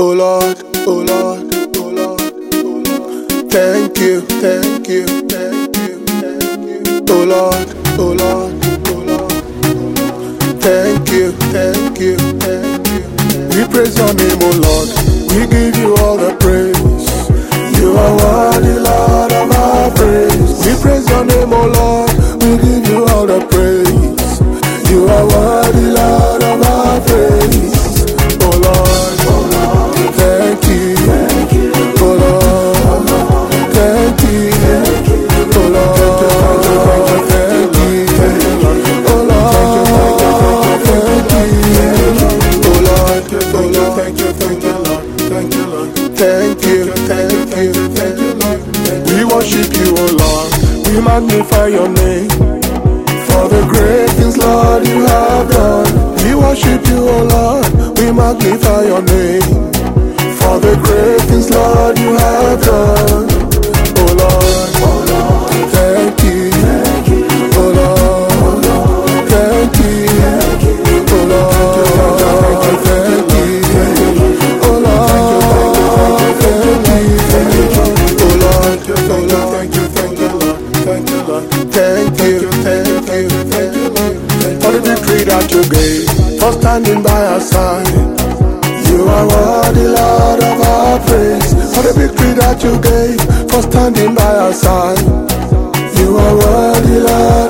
Oh Lord, oh Lord, oh Lord, oh Lord. Thank you, thank you, thank you, thank you. Oh Lord, oh Lord, oh Lord, oh Lord. Thank you, thank you, thank you. We praise your name, oh Lord. We give you all the praise. Thank you, thank you, thank you, Lord. We worship you, oh Lord. We magnify your name. For the great things, Lord, you have done. We worship you, O Lord. We magnify your name. For the great things, Lord, you have done. Thank you, thank you, thank you, for the victory that you gave, for standing by our side. You are worthy, Lord of our praise, for the victory that you gave, for standing by our side. You are worthy, Lord